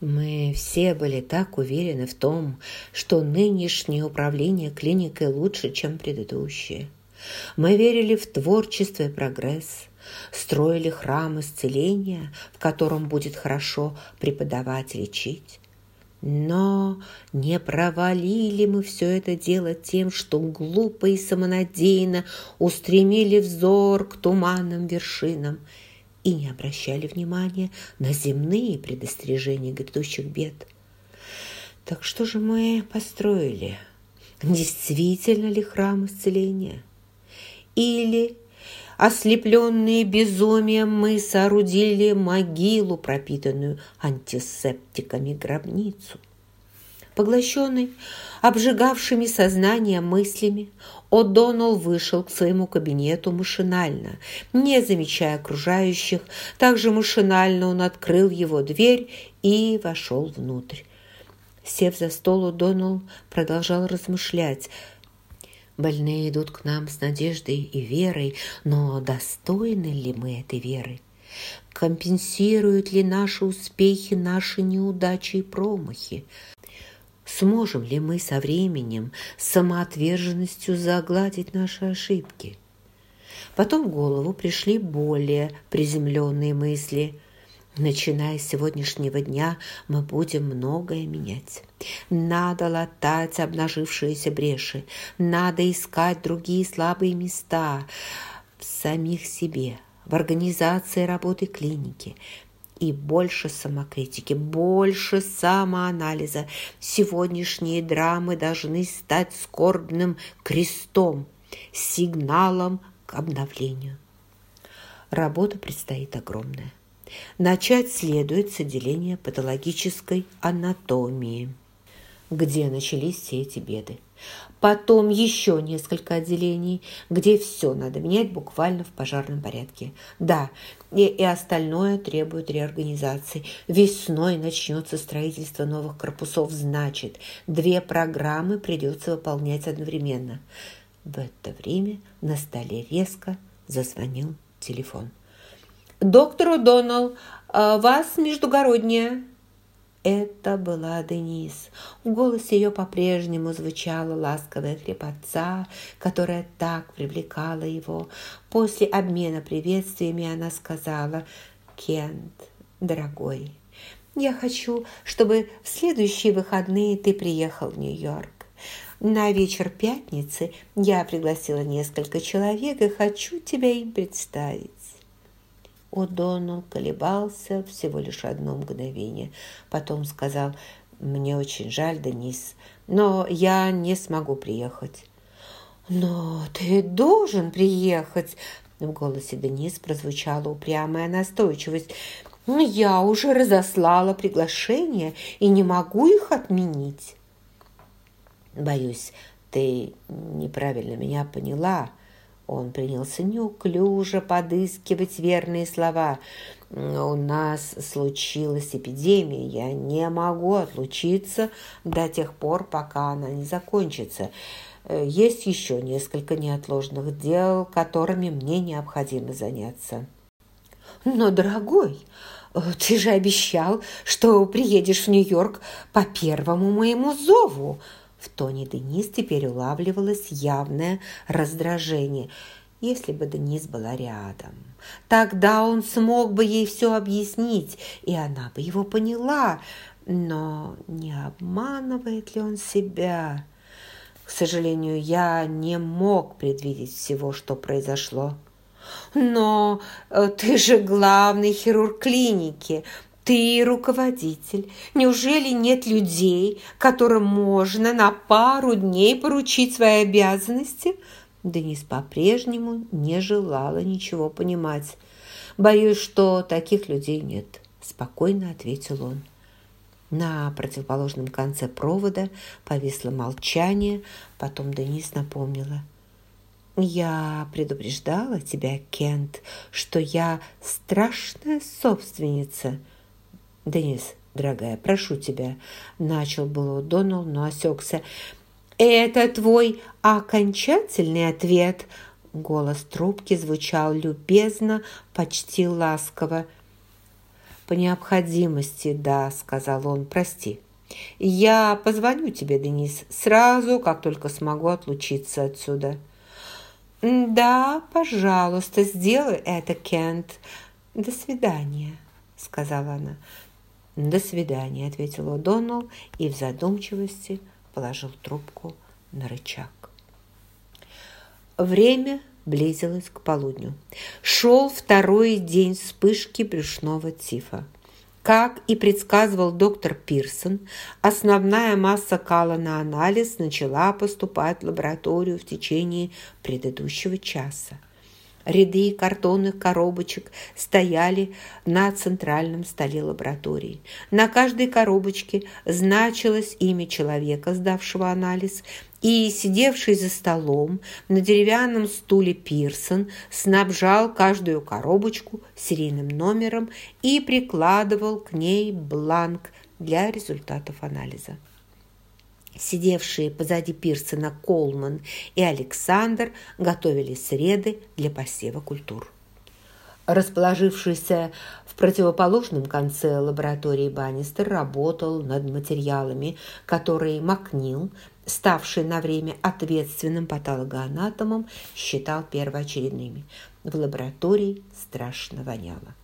Мы все были так уверены в том, что нынешнее управление клиникой лучше, чем предыдущее. Мы верили в творчество и прогресс, строили храм исцеления, в котором будет хорошо преподавать, лечить. Но не провалили мы все это дело тем, что глупо и самонадеянно устремили взор к туманным вершинам и не обращали внимания на земные предостережения грядущих бед. Так что же мы построили? Действительно ли храм исцеления? Или Ослепленные безумием мы соорудили могилу, пропитанную антисептиками гробницу. Поглощенный обжигавшими сознание мыслями, О'Доннелл вышел к своему кабинету машинально, не замечая окружающих. Также машинально он открыл его дверь и вошел внутрь. Сев за стол, О'Доннелл продолжал размышлять – Больные идут к нам с надеждой и верой, но достойны ли мы этой веры? Компенсируют ли наши успехи наши неудачи и промахи? Сможем ли мы со временем самоотверженностью загладить наши ошибки? Потом в голову пришли более приземленные мысли – Начиная с сегодняшнего дня мы будем многое менять. Надо латать обнажившиеся бреши, надо искать другие слабые места в самих себе, в организации работы клиники, и больше самокритики, больше самоанализа. Сегодняшние драмы должны стать скорбным крестом, сигналом к обновлению. Работа предстоит огромная. Начать следует с отделения патологической анатомии, где начались все эти беды. Потом еще несколько отделений, где все надо менять буквально в пожарном порядке. Да, и, и остальное требует реорганизации. Весной начнется строительство новых корпусов, значит, две программы придется выполнять одновременно. В это время на столе резко зазвонил телефон. «Доктор О'Доннелл, а вас междугородняя». Это была Денис. В голосе ее по-прежнему звучала ласковая хрипотца, которая так привлекала его. После обмена приветствиями она сказала «Кент, дорогой, я хочу, чтобы в следующие выходные ты приехал в Нью-Йорк. На вечер пятницы я пригласила несколько человек и хочу тебя им представить. О'Доннелл колебался всего лишь одно мгновение. Потом сказал, «Мне очень жаль, Денис, но я не смогу приехать». «Но ты должен приехать!» В голосе Денис прозвучала упрямая настойчивость. «Я уже разослала приглашения и не могу их отменить». «Боюсь, ты неправильно меня поняла», он принялся неуклюже подыскивать верные слова. «У нас случилась эпидемия. Я не могу отлучиться до тех пор, пока она не закончится. Есть еще несколько неотложных дел, которыми мне необходимо заняться». «Но, дорогой, ты же обещал, что приедешь в Нью-Йорк по первому моему зову!» В тоне Денис теперь улавливалось явное раздражение. Если бы Денис была рядом, тогда он смог бы ей все объяснить, и она бы его поняла. Но не обманывает ли он себя? К сожалению, я не мог предвидеть всего, что произошло. «Но э, ты же главный хирург клиники. Ты руководитель. Неужели нет людей, которым можно на пару дней поручить свои обязанности? Денис по-прежнему не желала ничего понимать. «Боюсь, что таких людей нет», – спокойно ответил он. На противоположном конце провода повисло молчание, потом Денис напомнила. «Я предупреждала тебя, Кент, что я страшная собственница. «Денис, дорогая, прошу тебя», – начал было Донал, но осекся. «Это твой окончательный ответ?» Голос трубки звучал любезно, почти ласково. «По необходимости, да», – сказал он, – «прости». «Я позвоню тебе, Денис, сразу, как только смогу отлучиться отсюда». «Да, пожалуйста, сделай это, Кент. До свидания», – сказала она. «До свидания», – ответил О'Доннелл и в задумчивости положил трубку на рычаг. Время близилось к полудню. Шел второй день вспышки брюшного тифа. Как и предсказывал доктор Пирсон, основная масса кала на анализ начала поступать в лабораторию в течение предыдущего часа. Ряды картонных коробочек стояли на центральном столе лаборатории. На каждой коробочке значилось имя человека, сдавшего анализ, и сидевший за столом на деревянном стуле Пирсон снабжал каждую коробочку серийным номером и прикладывал к ней бланк для результатов анализа. Сидевшие позади Пирсона Колман и Александр готовили среды для посева культур. Расположившийся в противоположном конце лаборатории Баннистер работал над материалами, которые Макнил, ставший на время ответственным патологоанатомом, считал первоочередными. В лаборатории страшно воняло.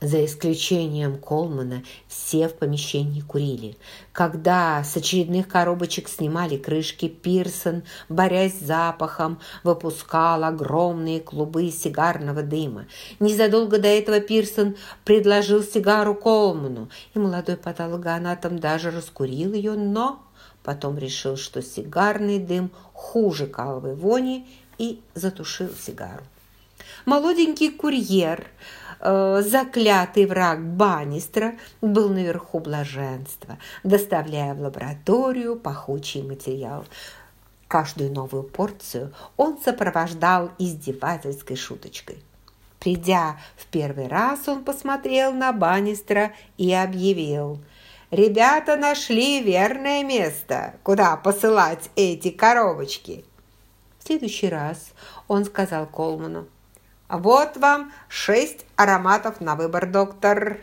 За исключением Колмана, все в помещении курили. Когда с очередных коробочек снимали крышки, Пирсон, борясь с запахом, выпускал огромные клубы сигарного дыма. Незадолго до этого Пирсон предложил сигару Колману, и молодой патологоанатом даже раскурил ее, но потом решил, что сигарный дым хуже каловой вони и затушил сигару. Молоденький курьер – Э, заклятый враг Баннистера был наверху блаженства, доставляя в лабораторию пахучий материал. Каждую новую порцию он сопровождал издевательской шуточкой. Придя в первый раз, он посмотрел на Баннистера и объявил «Ребята нашли верное место, куда посылать эти коробочки». В следующий раз он сказал Колману вот вам шесть ароматов на выбор, доктор.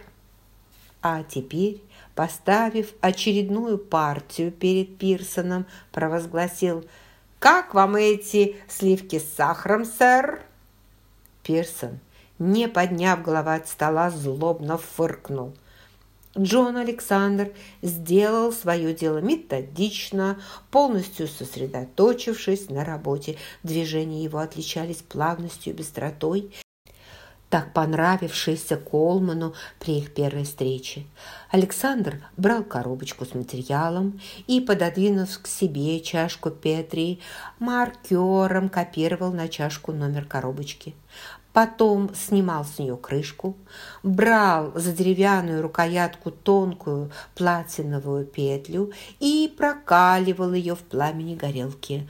А теперь, поставив очередную партию перед Пирсоном, провозгласил «Как вам эти сливки с сахаром, сэр?» Пирсон, не подняв головы от стола, злобно фыркнул – Джон Александр сделал свое дело методично, полностью сосредоточившись на работе. Движения его отличались плавностью и быстротой, так понравившейся Колману при их первой встрече. Александр брал коробочку с материалом и, пододвинув к себе чашку Петри, маркером копировал на чашку номер коробочки потом снимал с нее крышку, брал за деревянную рукоятку тонкую платиновую петлю и прокаливал ее в пламени горелки.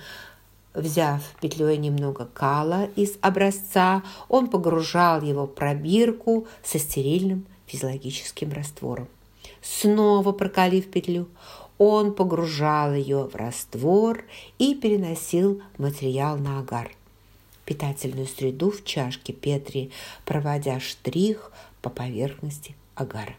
Взяв петлей немного кала из образца, он погружал его в пробирку со стерильным физиологическим раствором. Снова прокалив петлю, он погружал ее в раствор и переносил материал на агар питательную среду в чашке Петри, проводя штрих по поверхности агара.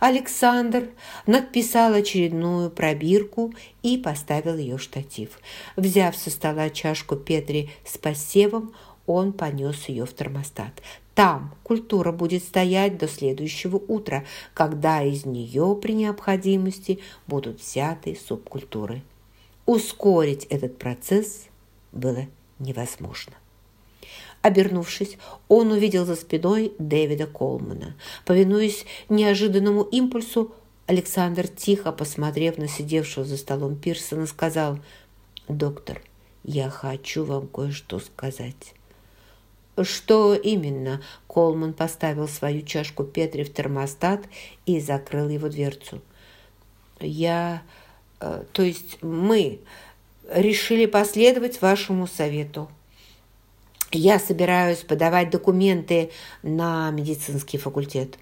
Александр надписал очередную пробирку и поставил ее в штатив. Взяв со стола чашку Петри с посевом, он понес ее в термостат. Там культура будет стоять до следующего утра, когда из нее при необходимости будут взяты субкультуры. Ускорить этот процесс было невозможно. Обернувшись, он увидел за спиной Дэвида Колмана. Повинуясь неожиданному импульсу, Александр, тихо посмотрев на сидевшего за столом Пирсона, сказал, «Доктор, я хочу вам кое-что сказать». «Что именно?» Колман поставил свою чашку Петри в термостат и закрыл его дверцу. «Я, э, то есть мы, решили последовать вашему совету я собираюсь подавать документы на медицинский факультет».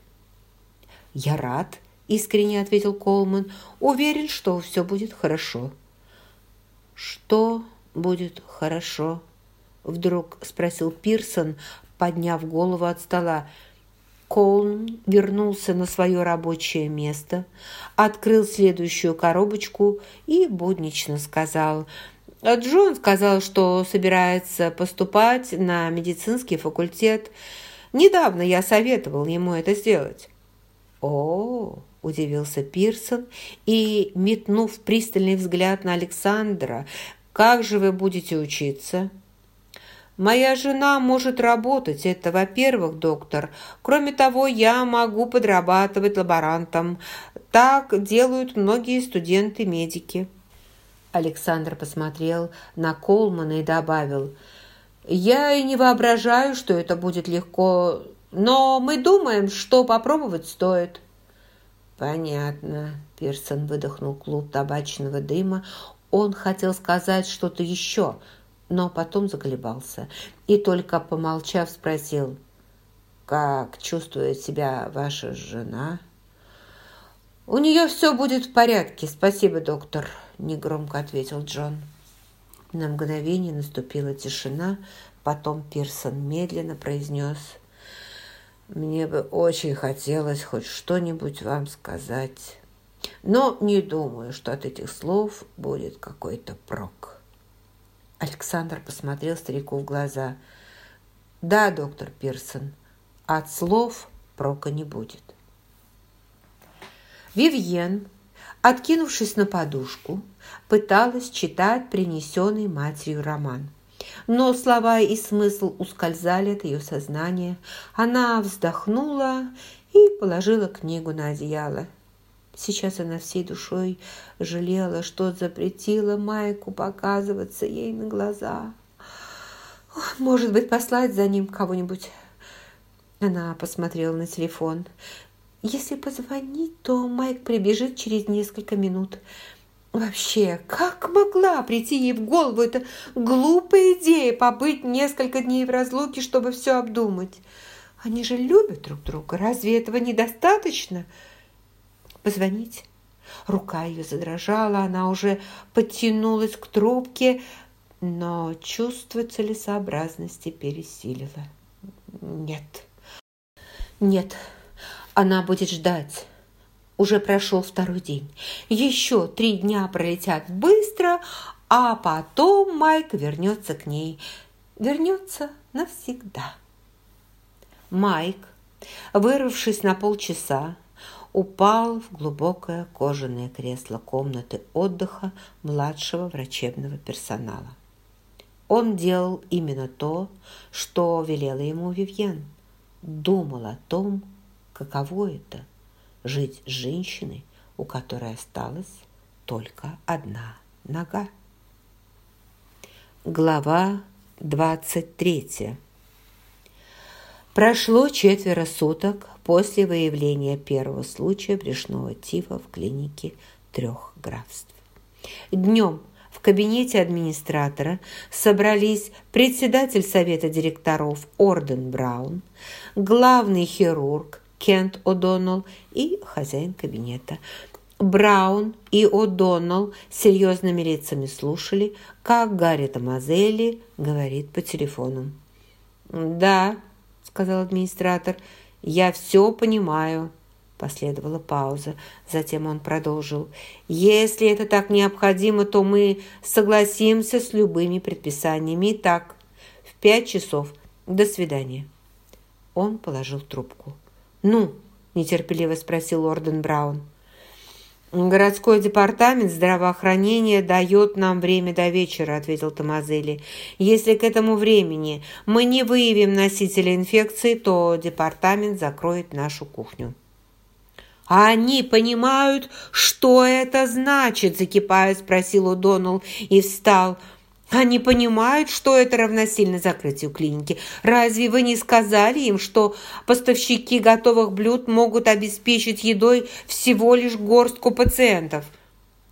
«Я рад», – искренне ответил Колман. «Уверен, что все будет хорошо». «Что будет хорошо?» – вдруг спросил Пирсон, подняв голову от стола. Коулн вернулся на свое рабочее место, открыл следующую коробочку и буднично сказал «Джон сказал, что собирается поступать на медицинский факультет. Недавно я советовал ему это сделать». «О, – удивился Пирсон и, метнув пристальный взгляд на Александра, «как же вы будете учиться?» «Моя жена может работать, это во-первых, доктор. Кроме того, я могу подрабатывать лаборантом. Так делают многие студенты-медики». Александр посмотрел на Колмана и добавил, «Я и не воображаю, что это будет легко, но мы думаем, что попробовать стоит». «Понятно», – Пирсон выдохнул клуб табачного дыма. Он хотел сказать что-то еще – но потом заколебался и только помолчав спросил, «Как чувствует себя ваша жена?» «У нее все будет в порядке, спасибо, доктор», – негромко ответил Джон. На мгновение наступила тишина, потом Пирсон медленно произнес, «Мне бы очень хотелось хоть что-нибудь вам сказать, но не думаю, что от этих слов будет какой-то прок». Александр посмотрел старику в глаза. «Да, доктор Пирсон, от слов прока не будет». Вивьен, откинувшись на подушку, пыталась читать принесенный матерью роман. Но слова и смысл ускользали от ее сознания. Она вздохнула и положила книгу на одеяло. Сейчас она всей душой жалела, что запретила Майку показываться ей на глаза. Может быть, послать за ним кого-нибудь? Она посмотрела на телефон. Если позвонить, то Майк прибежит через несколько минут. Вообще, как могла прийти ей в голову эта глупая идея побыть несколько дней в разлуке, чтобы все обдумать? Они же любят друг друга. Разве этого недостаточно?» позвонить. Рука ее задрожала, она уже подтянулась к трубке, но чувство целесообразности пересилило. Нет, нет, она будет ждать. Уже прошел второй день. Еще три дня пролетят быстро, а потом Майк вернется к ней. Вернется навсегда. Майк, вырвавшись на полчаса, упал в глубокое кожаное кресло комнаты отдыха младшего врачебного персонала. Он делал именно то, что велела ему Вивьен. Думал о том, каково это – жить с женщиной, у которой осталась только одна нога. Глава двадцать третья. Прошло четверо суток после выявления первого случая брюшного тифа в клинике трех графств. Днем в кабинете администратора собрались председатель совета директоров Орден Браун, главный хирург Кент О'Доннелл и хозяин кабинета. Браун и О'Доннелл серьезными лицами слушали, как Гарри Томазелли говорит по телефону. «Да», сказал администратор. «Я все понимаю». Последовала пауза. Затем он продолжил. «Если это так необходимо, то мы согласимся с любыми предписаниями. Итак, в пять часов. До свидания». Он положил трубку. «Ну?» – нетерпеливо спросил Орден Браун. «Городской департамент здравоохранения дает нам время до вечера», – ответил Томазели. «Если к этому времени мы не выявим носителя инфекции, то департамент закроет нашу кухню». «А они понимают, что это значит?» – закипая, спросил О'Доннелл и встал – они понимают, что это равносильно закрытию клиники. Разве вы не сказали им, что поставщики готовых блюд могут обеспечить едой всего лишь горстку пациентов?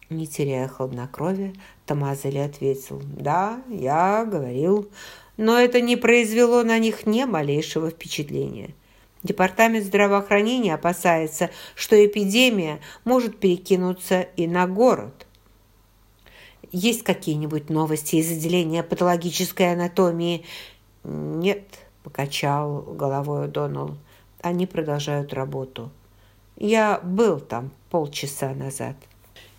Не теряя хладнокровия, Томазели ответил, «Да, я говорил, но это не произвело на них ни малейшего впечатления». Департамент здравоохранения опасается, что эпидемия может перекинуться и на город – есть какие-нибудь новости из отделения патологической анатомии?» «Нет», – покачал головой Донал. они продолжают работу. Я был там полчаса назад.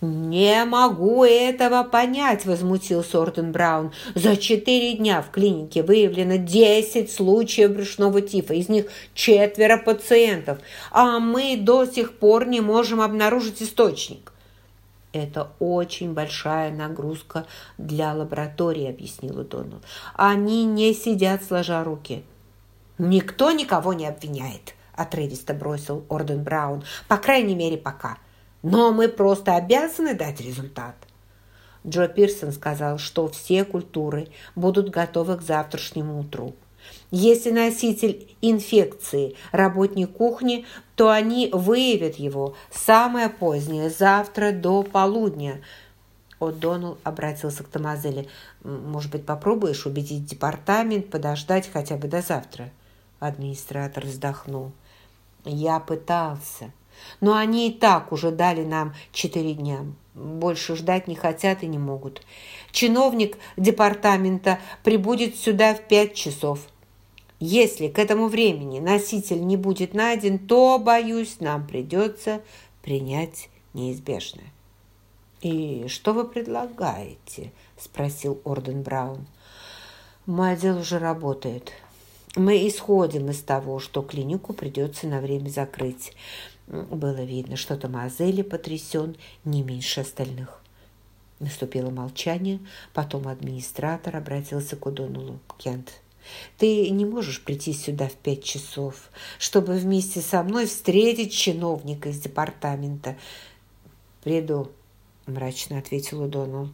«Не могу этого понять», – возмутился Орден Браун. «За четыре дня в клинике выявлено десять случаев брюшного тифа, из них четверо пациентов, а мы до сих пор не можем обнаружить источник». «Это очень большая нагрузка для лаборатории», – объяснила Донал. «Они не сидят сложа руки». «Никто никого не обвиняет», – отрывисто бросил Орден Браун. «По крайней мере, пока». Но мы просто обязаны дать результат. Джо Пирсон сказал, что все культуры будут готовы к завтрашнему утру. Если носитель инфекции – работник кухни, то они выявят его самое позднее, завтра до полудня. О'Доннелл обратился к Томазеле. «Может быть, попробуешь убедить департамент подождать хотя бы до завтра?» Администратор вздохнул. «Я пытался». Но они и так уже дали нам четыре дня. Больше ждать не хотят и не могут. Чиновник департамента прибудет сюда в пять часов. Если к этому времени носитель не будет найден, то, боюсь, нам придется принять неизбежное. «И что вы предлагаете?» – спросил Орден Браун. «Мой отдел уже работает. Мы исходим из того, что клинику придется на время закрыть. Было видно, что Томазели потрясен не меньше остальных. Наступило молчание, потом администратор обратился к Удонулу. «Кент, ты не можешь прийти сюда в пять часов, чтобы вместе со мной встретить чиновника из департамента?» «Приду», – мрачно ответил Удонул.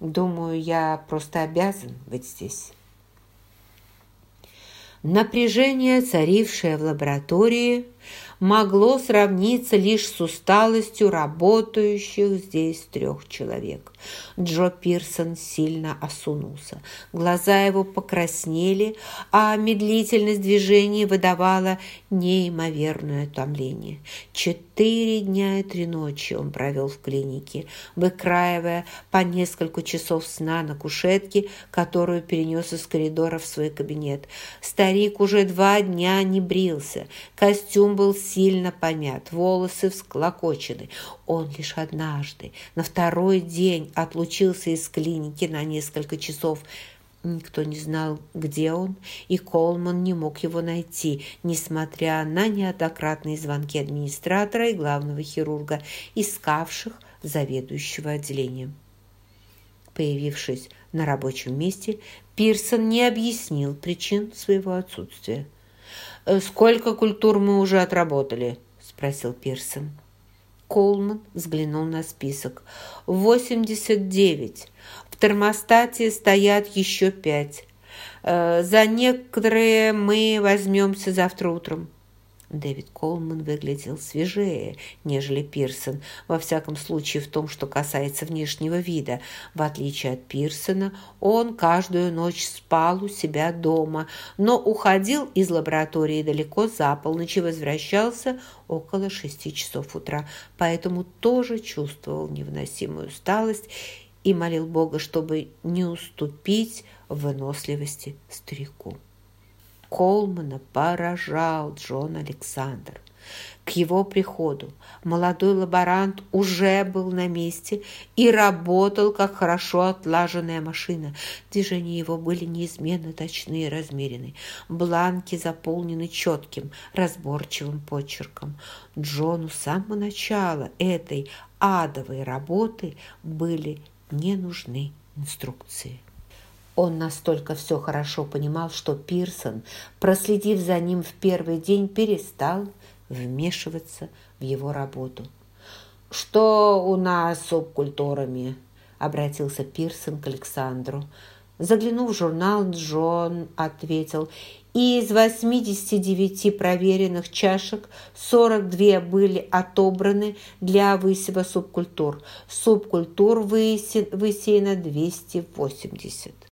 «Думаю, я просто обязан быть здесь». Напряжение, царившее в лаборатории, могло сравниться лишь с усталостью работающих здесь трех человек. Джо Пирсон сильно осунулся. Глаза его покраснели, а медлительность движений выдавала неимоверное томление. Четыре дня и три ночи он провел в клинике, выкраивая по несколько часов сна на кушетке, которую перенес из коридора в свой кабинет. Старик уже два дня не брился, костюм был сильно помят, волосы всклокочены. Он лишь однажды, на второй день, отлучился из клиники на несколько часов. Никто не знал, где он, и Колман не мог его найти, несмотря на неоднократные звонки администратора и главного хирурга, искавших заведующего отделением. Появившись на рабочем месте, Пирсон не объяснил причин своего отсутствия. «Э, «Сколько культур мы уже отработали?» – спросил Пирсон. Колман взглянул на список. «Восемьдесят девять. В термостате стоят еще пять. Э, за некоторые мы возьмемся завтра утром». Дэвид Колман выглядел свежее, нежели Пирсон, во всяком случае в том, что касается внешнего вида. В отличие от Пирсона, он каждую ночь спал у себя дома, но уходил из лаборатории далеко за полночь и возвращался около шести часов утра, поэтому тоже чувствовал невыносимую усталость и молил Бога, чтобы не уступить выносливости старику. Колмана поражал Джон Александр. К его приходу молодой лаборант уже был на месте и работал, как хорошо отлаженная машина. Движения его были неизменно точны и размерены. Бланки заполнены четким, разборчивым почерком. Джону с самого начала этой адовой работы были не нужны инструкции. Он настолько все хорошо понимал, что Пирсон, проследив за ним в первый день, перестал вмешиваться в его работу. «Что у нас с субкультурами?» – обратился Пирсон к Александру. Заглянув в журнал, Джон ответил, из 89 проверенных чашек 42 были отобраны для высева субкультур. Субкультур высеяно 280.